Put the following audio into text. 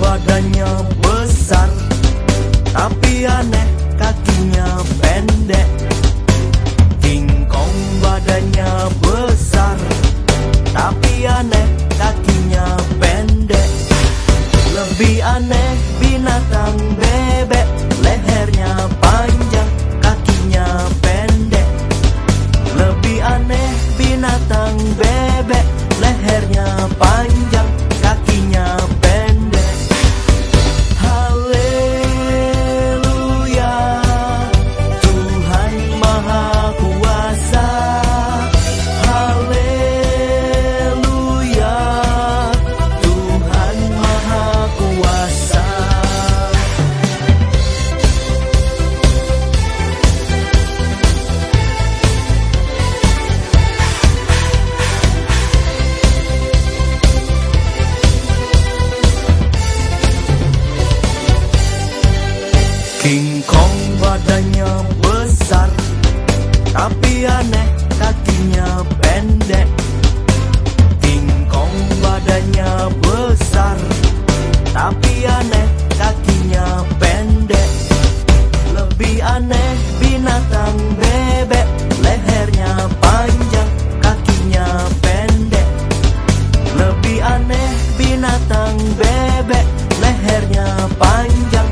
badannya besar Tapi aneh kakinya pendek. Kingkong badannya besar Tapi aneh kakinya pendek. Lebih aneh binatang bebek Lehernya panjang kakinya pendek. Lebih aneh binatang bebek Lebih aneh binatang bebek Lehernya panjang, kakinya pendek. Lebih aneh binatang bebek Lehernya panjang